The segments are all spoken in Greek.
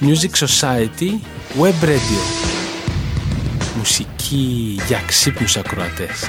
Music Society Web Radio. Μουσική για ξύπνους ακροατές.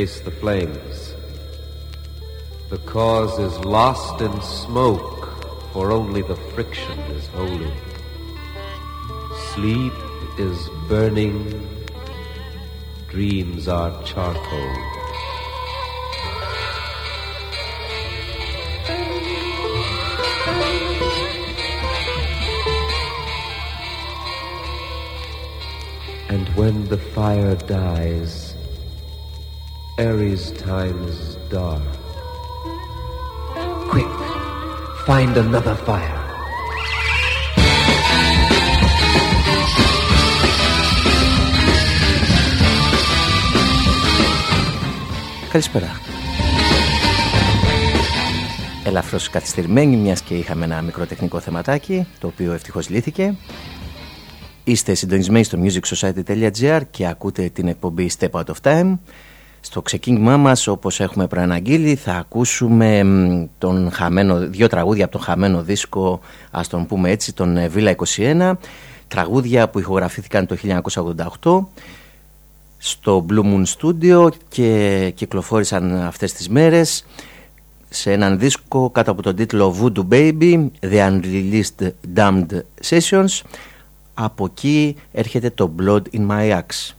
Face the flames. The cause is lost in smoke, for only the friction is holy. Sleep is burning, dreams are charcoal. And when the fire dies, Aries time is dark. Quick, find another fire. Καλησπέρα. Ελαφρώς καθυστερημένη μιας και είχαμε ένα μικρό τεχνικό θεματάκι το οποίο ευτυχώς λύθηκε. Είστε συντονισμένοι στο musicsociety.gr και ακούτε την εκπομπή Step Out of Time στο ξεκίνημά μας όπως έχουμε προαναγγείλει θα ακούσουμε τον χαμένο, δύο τραγούδια από τον χαμένο δίσκο ας τον πούμε έτσι τον ε, Villa 21 τραγούδια που ηχογραφήθηκαν το 1988 στο Blue Moon Studio και κυκλοφόρησαν αυτές τις μέρες σε έναν δίσκο κάτω από τον τίτλο Voodoo Baby The Unreleased Damned Sessions. Από εκεί έρχεται το Blood in My Axe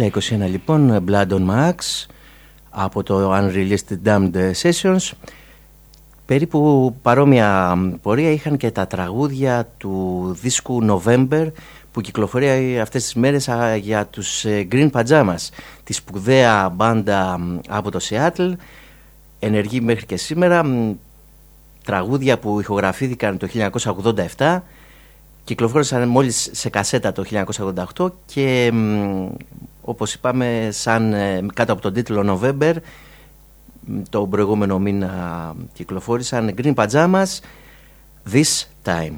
Βίλα 21 λοιπόν, Blood on Max από το Unreleased Damned Sessions. Περίπου παρόμοια πορεία είχαν και τα τραγούδια του δίσκου November που κυκλοφορεί αυτές τις μέρες για τους ε, Green Pajamas τη σπουδαία μπάντα από το Seattle ενεργή μέχρι και σήμερα τραγούδια που ηχογραφήθηκαν το 1987 κυκλοφόρησαν μόλις σε κασέτα το 1988 και όπως είπαμε σαν ε, κάτω από τον τίτλο November το προηγούμενο μήνα κυκλοφόρησαν Green Pajamas This Time.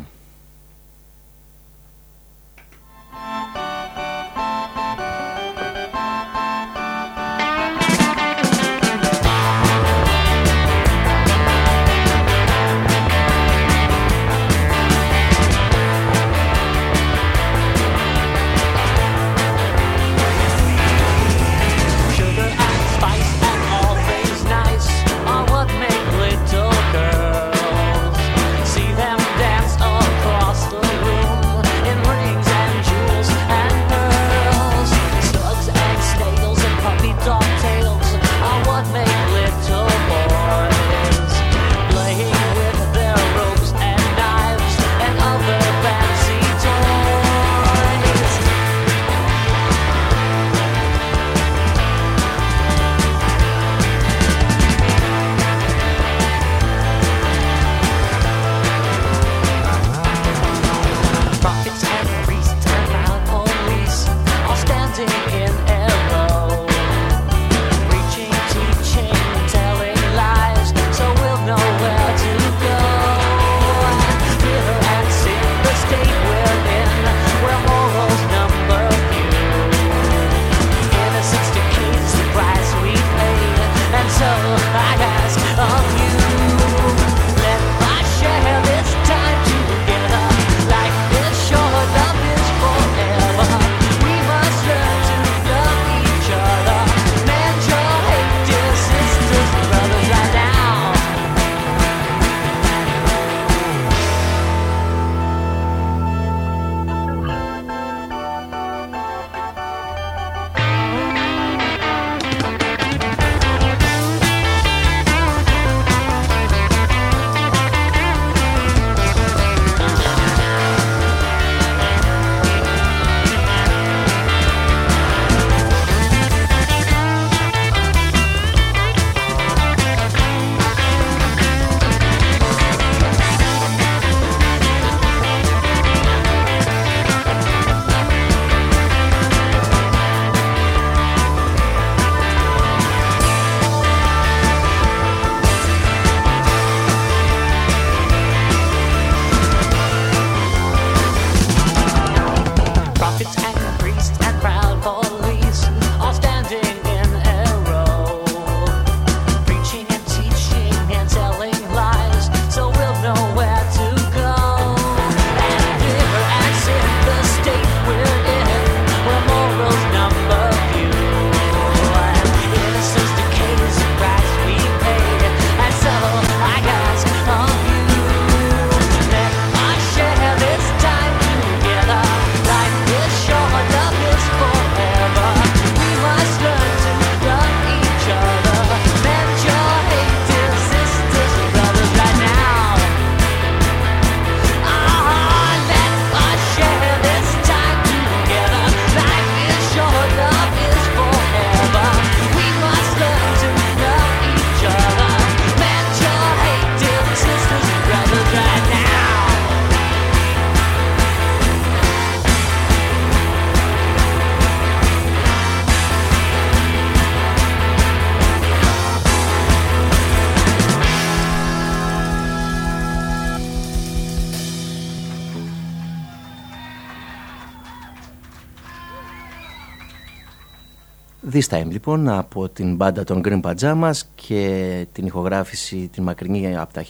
This Time λοιπόν από την μπάντα των Green Pajamas και την ηχογράφηση την μακρινή από τα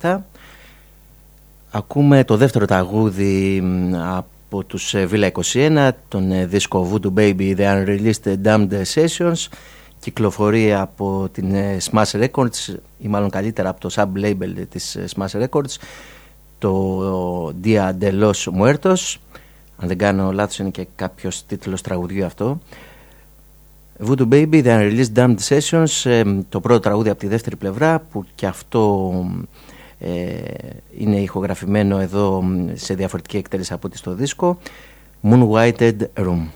1987 ακούμε το δεύτερο ταγούδι από τους ε, Villa 21 τον ε, δίσκο Voodoo Baby The Unreleased Damned Sessions. Κυκλοφορεί από την ε, Smash Records ή μάλλον καλύτερα από το sub-label της Smash Records το Dia de los Muertos. Αν δεν κάνω λάθος είναι και κάποιος τίτλος τραγουδιού αυτό Voodoo Baby, The Unreleased Damned Sessions, το πρώτο τραγούδι από τη δεύτερη πλευρά που και αυτό ε, είναι ηχογραφημένο εδώ σε διαφορετική εκτέλεση από ό,τι στο δίσκο Moon Whited Room.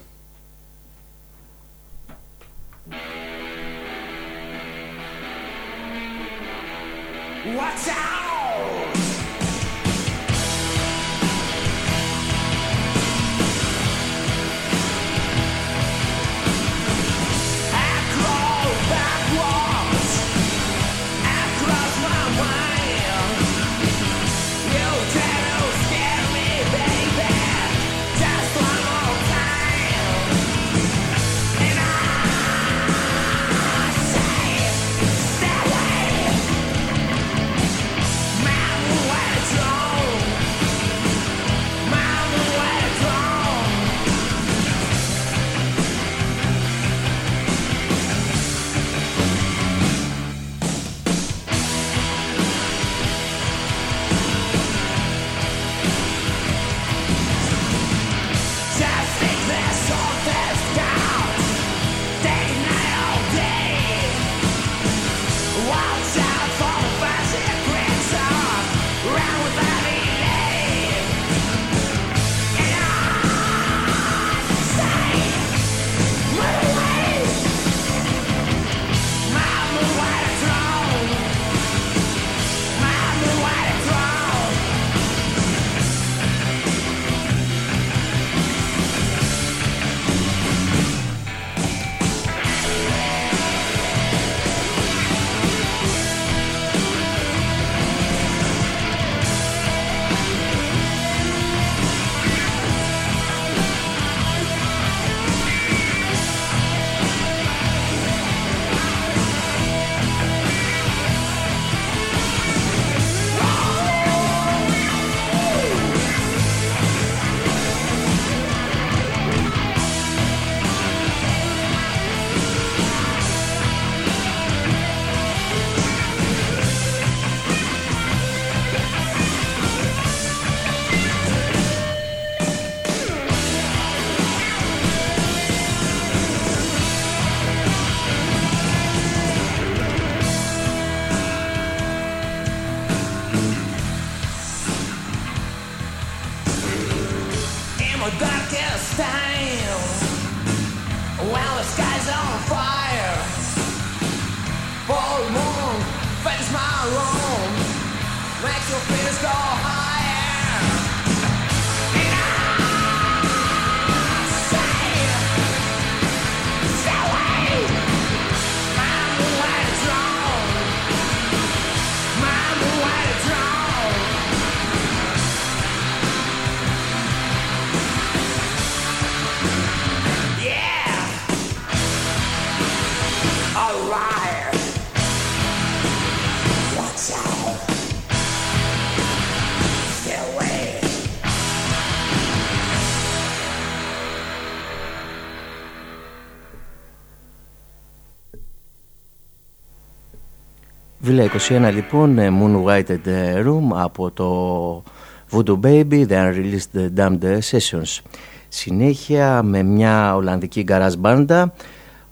Βίλα 21 λοιπόν, ε, Moon Whited ε, Room από το Voodoo Baby, The Unreleased Damned Sessions. Συνέχεια με μια Ολλανδική garage μπάντα,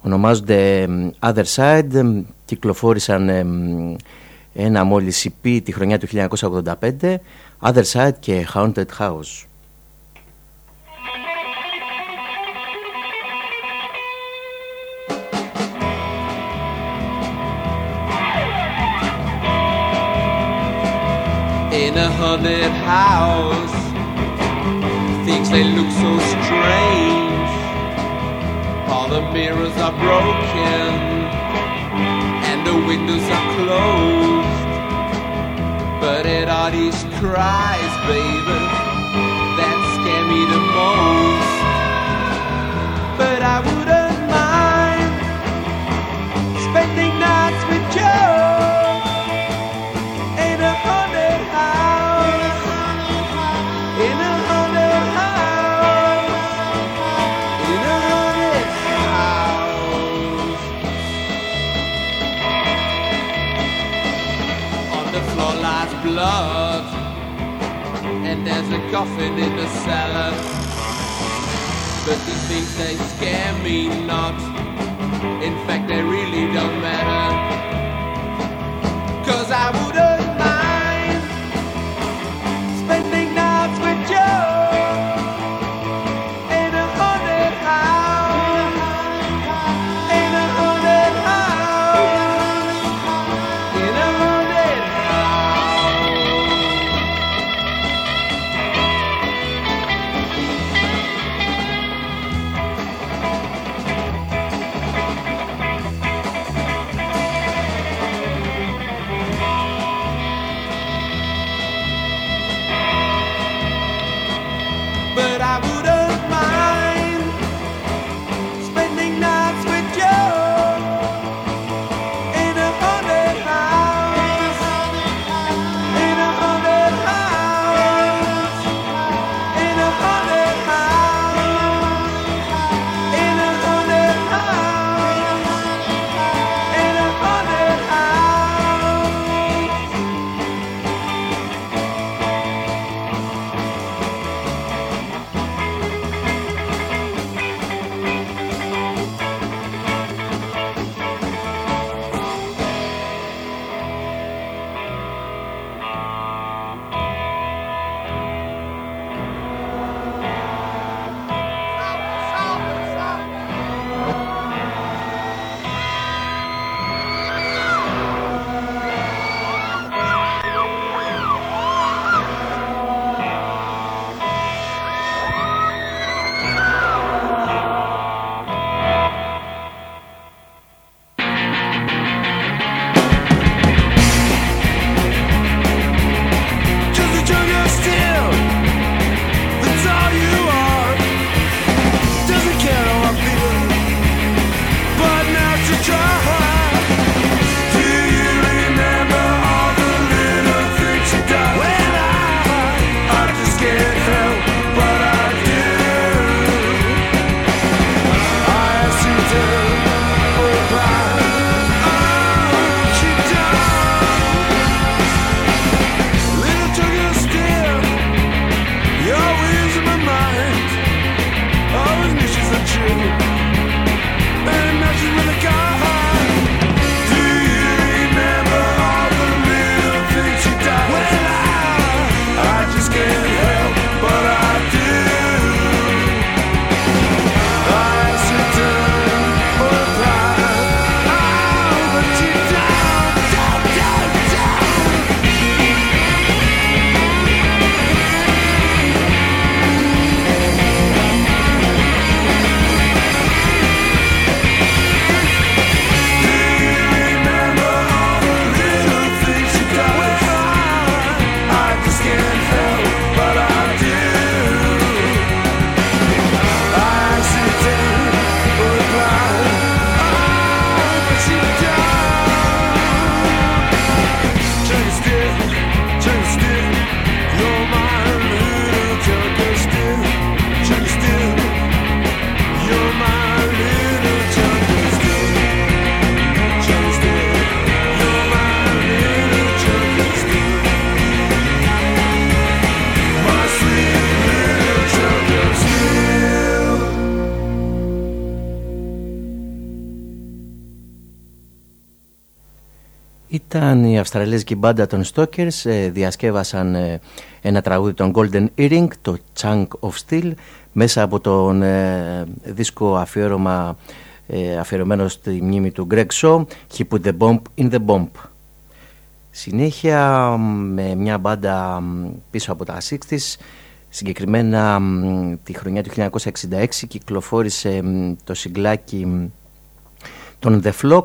ονομάζονται Other Side, κυκλοφόρησαν ένα μόλις EP τη χρονιά του 1985, Other Side και Haunted House. In a haunted house. Things they look so strange. All the mirrors are broken and the windows are closed. But it are these cries, baby, that scare me the most. But I wouldn't mind spending nights with Joe. Blood, and there's a coffin in the cellar. But these things they scare me not. In fact, they really don't matter. Cause I wouldn't tree. Αυστραλέζικη μπάντα των Stalkers, ε, διασκεύασαν ε, ένα τραγούδι των Golden Earring, το Chunk of Steel, μέσα από τον ε, δίσκο αφιέρωμα ε, αφιερωμένο στη μνήμη του Greg Shaw, He Put the Bomb in the Bomb. Συνέχεια με μια μπάντα μ, πίσω από τα 60's, συγκεκριμένα μ, τη χρονιά του 1966 κυκλοφόρησε μ, το συγκλάκι μ, των The Flock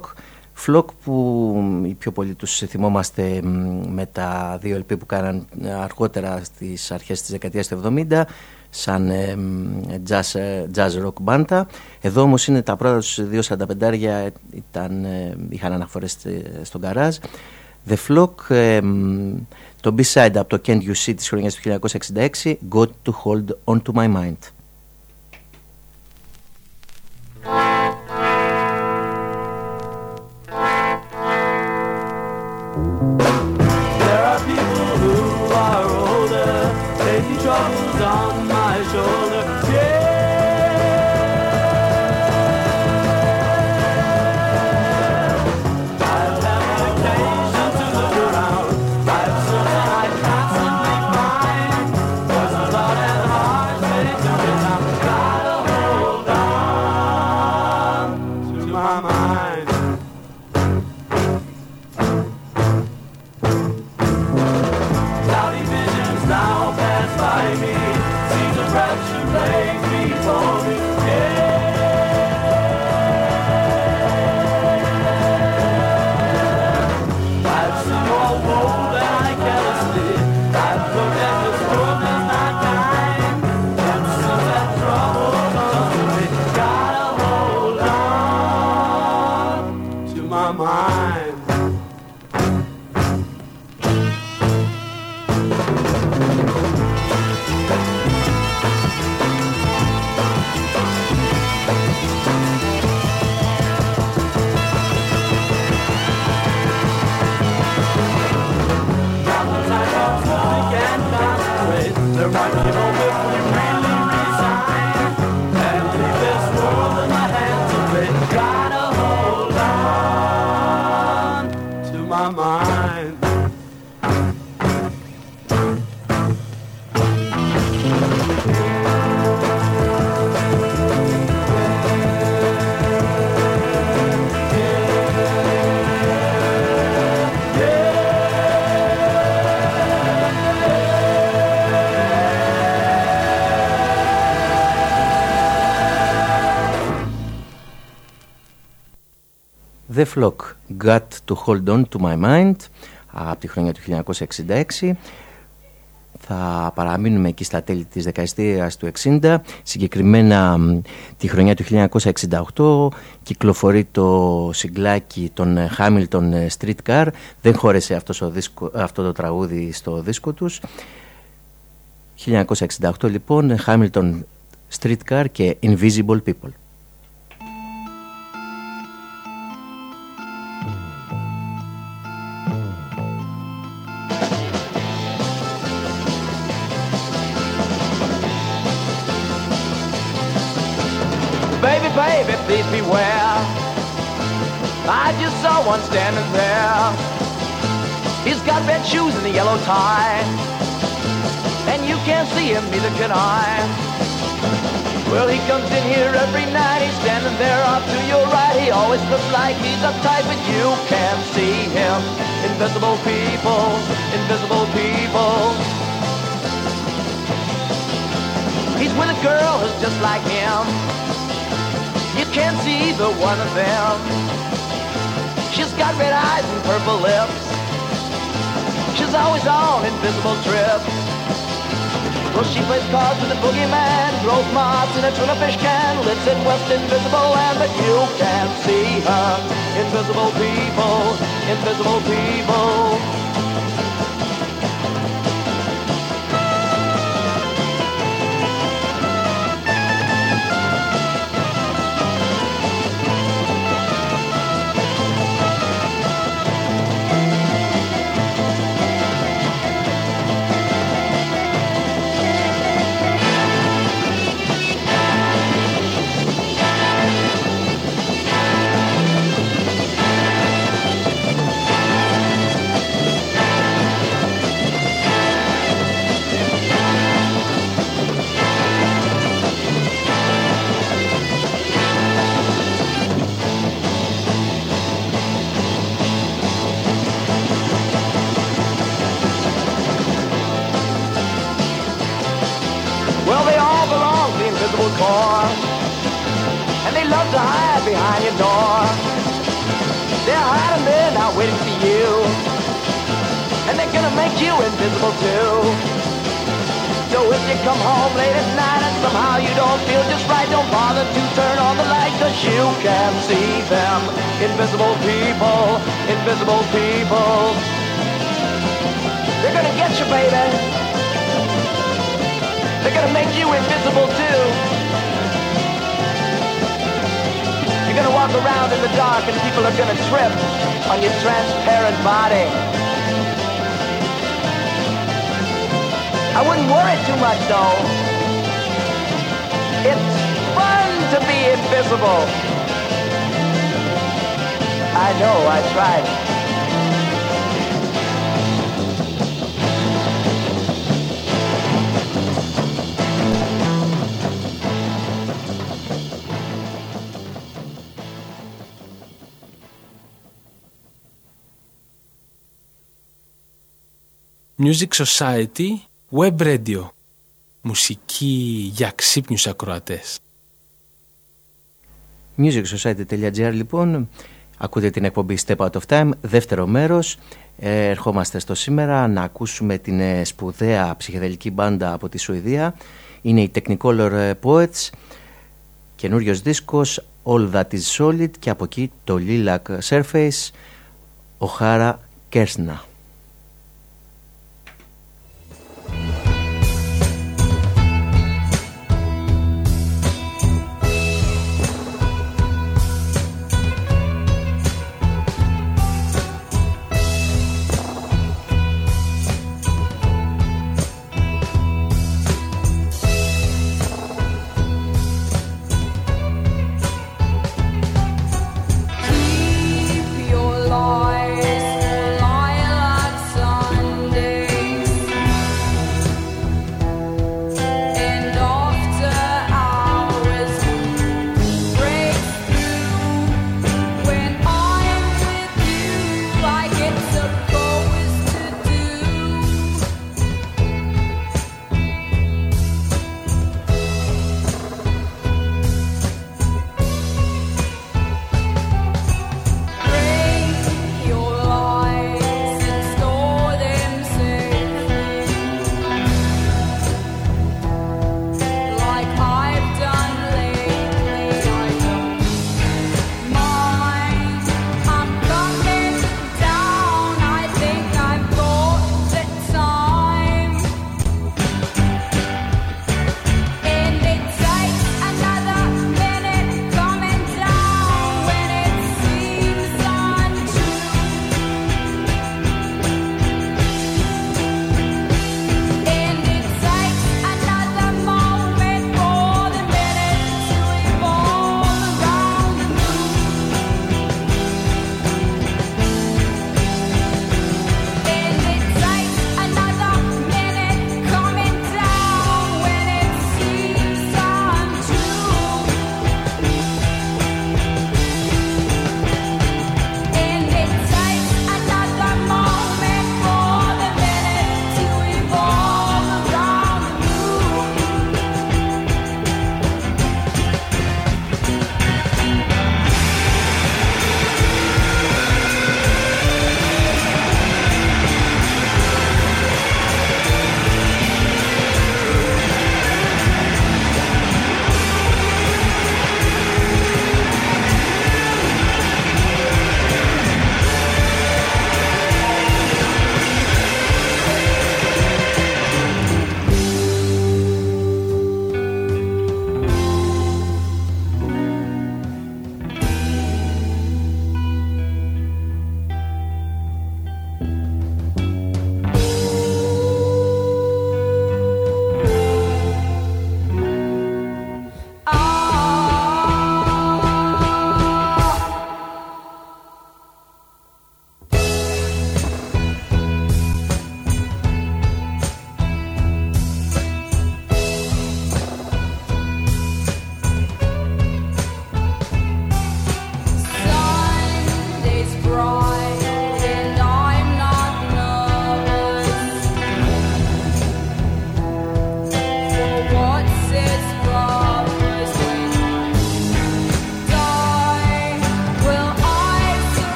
Flock που οι πιο πολλοί τους θυμόμαστε μ, με τα δύο LP που κάναν αργότερα στις αρχές της δεκαετίας του 70 σαν ε, μ, jazz, ε, jazz rock μπάντα. Εδώ όμως είναι τα πρώτα τους δύο 45 ήταν, ε, είχαν αναφορές ε, στον garage. The Flock, ε, μ, το B-side από το Can't You See της χρονιάς του 1966 Got to Hold On To My Mind. the right people. The Flock Got to Hold On to My Mind από τη χρονιά του 1966 θα παραμείνουμε εκεί στα τέλη της δεκαετίας του 60 συγκεκριμένα τη χρονιά του 1968 κυκλοφορεί το συγκλάκι των Hamilton Streetcar. Δεν χώρεσε αυτός ο δίσκο, αυτό το τραγούδι στο δίσκο τους. 1968 λοιπόν Hamilton Streetcar και Invisible People shoes and a yellow tie. And you can't see him, neither can I. Well, he comes in here every night. He's standing there off to your right. He always looks like he's uptight, but you can't see him. Invisible people, invisible people. He's with a girl who's just like him. You can't see either one of them. She's got red eyes and purple lips. She's always on invisible trips. Well, she plays cards with the boogeyman, grows moths in a tuna fish can, lives in West Invisible Land, but you can't see her. Invisible people, invisible people. too. So if you come home late at night and somehow you don't feel just right, don't bother to turn on the light, cause you can see them. Invisible people, invisible people. They're gonna get you, baby. They're gonna make you invisible too. You're gonna walk around in the dark and people are gonna trip on your transparent body. I wouldn't worry too much though. It's fun to be invisible. I know, I tried. Music Society Web Radio. Μουσική για ξύπνιους ακροατές. MusicSociety.gr λοιπόν Ακούτε την εκπομπή Step Out of Time, δεύτερο μέρος. Ε, ερχόμαστε στο σήμερα να ακούσουμε την ε, σπουδαία ψυχεδελική μπάντα από τη Σουηδία. Είναι η Technicolor ε, Poets, καινούριος δίσκος All That Is Solid και από εκεί το Lilac Surface, ο Χάρα Κέρσνα.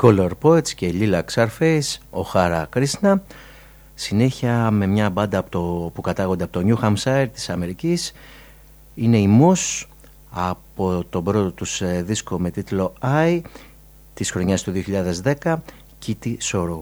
Nicole Poets και Lila Xarface, ο Χάρα Κρίσνα. Συνέχεια με μια μπάντα από το, που κατάγονται από το New Hampshire της Αμερικής. Είναι η Moss από τον πρώτο τους ε, δίσκο με τίτλο I της χρονιάς του 2010 Kitty Sorrow.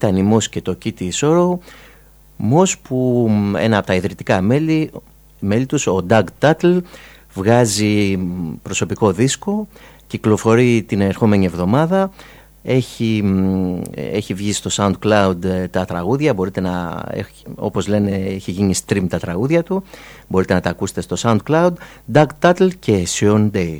Ήταν η Μος και το Kitty Sorrow Μος που ένα από τα ιδρυτικά μέλη, μέλη τους, ο Doug Tuttle βγάζει προσωπικό δίσκο κυκλοφορεί την ερχόμενη εβδομάδα. Έχει, έχει βγει στο SoundCloud ε, τα τραγούδια, μπορείτε να, όπως λένε έχει γίνει stream τα τραγούδια του, μπορείτε να τα ακούσετε στο SoundCloud, Doug Tuttle και Sean Day.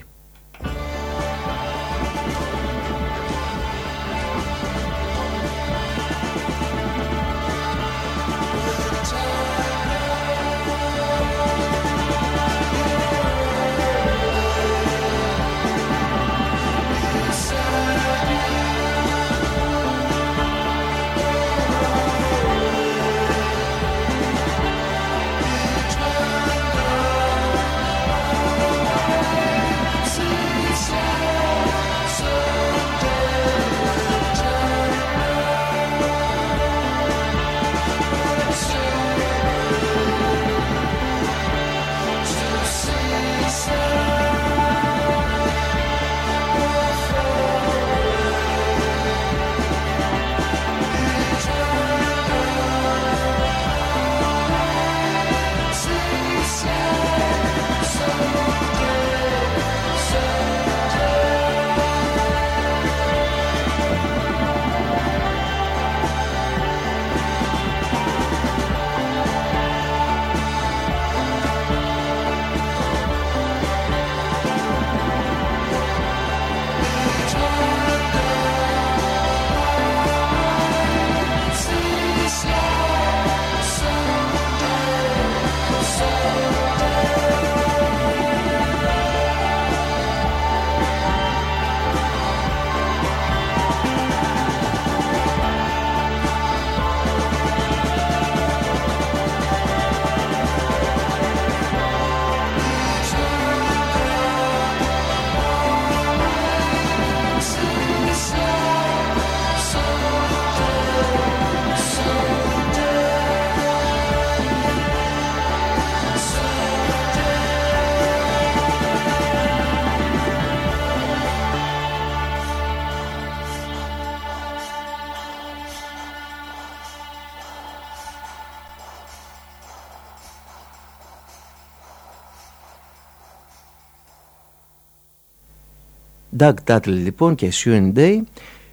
Doug Tuttle λοιπόν και Sue Day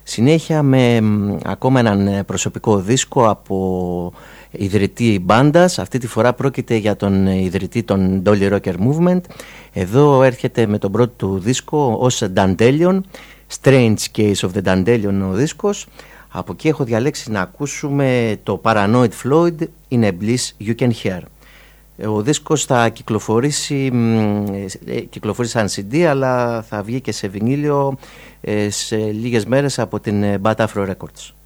συνέχεια με ακόμα έναν ε, προσωπικό δίσκο από ιδρυτή μπάντας. Αυτή τη φορά πρόκειται για τον ε, ιδρυτή των Dolly Rocker Movement. Εδώ έρχεται με τον πρώτο του δίσκο ως Dandelion. Strange Case of the Dandelion ο δίσκος. Από εκεί έχω διαλέξει να ακούσουμε το Paranoid Floyd in a Bliss You Can Hear. Ο δίσκος θα κυκλοφορήσει, ε, κυκλοφορήσει σαν CD αλλά θα βγει και σε βινίλιο ε, σε λίγες μέρες από την ε, Bad Afro Records.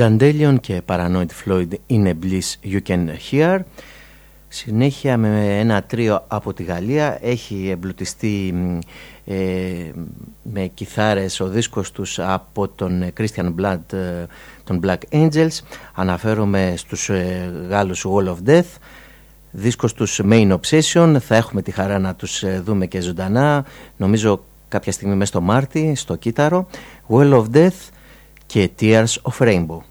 Dandelion και Paranoid Floyd είναι Bliss You Can Hear. Συνέχεια με ένα τρίο από τη Γαλλία έχει εμπλουτιστεί ε, με κιθάρες ο δίσκος τους από τον Christian Blood, ε, τον Black Angels. Αναφέρομαι στους ε, Γάλλους Wall of Death. Δίσκος τους Main Obsession. Θα έχουμε τη χαρά να τους ε, δούμε και ζωντανά. Νομίζω κάποια στιγμή μέσα στο Μάρτι, στο Κύτταρο. Wall of Death και Tears of Rainbow.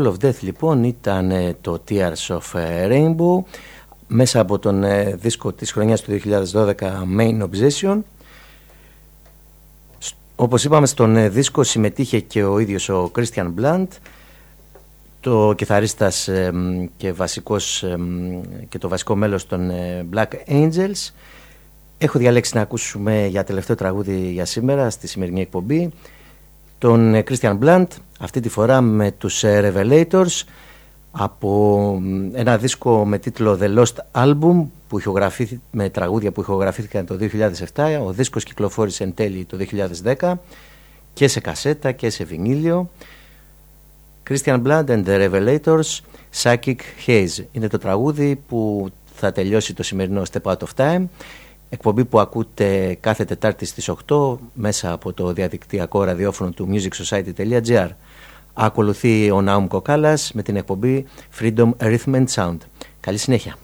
Wall of Death λοιπόν ήταν ε, το Tears of Rainbow μέσα από τον ε, δίσκο της χρονιάς του 2012 Main Obsession. Όπως είπαμε στον ε, δίσκο συμμετείχε και ο ίδιος ο Christian Blunt το κιθαρίστας και, βασικός, και το βασικό μέλος των Black Angels. Έχω διαλέξει να ακούσουμε για τελευταίο τραγούδι για σήμερα στη σημερινή εκπομπή τον Christian Blunt αυτή τη φορά με τους Revelators από ένα δίσκο με τίτλο The Lost Album που με τραγούδια που ηχογραφήθηκαν το 2007 ο δίσκος κυκλοφόρησε εν τέλει το 2010 και σε κασέτα και σε βινίλιο. Christian Blunt and the Revelators Psychic Haze. Είναι το τραγούδι που θα τελειώσει το σημερινό Step Out of Time εκπομπή που ακούτε κάθε Τετάρτη στις 8 μέσα από το διαδικτυακό ραδιόφωνο του musicsociety.gr Ακολουθεί ο Νάουμ Κοκάλας με την εκπομπή Freedom Rhythm and Sound. Καλή συνέχεια.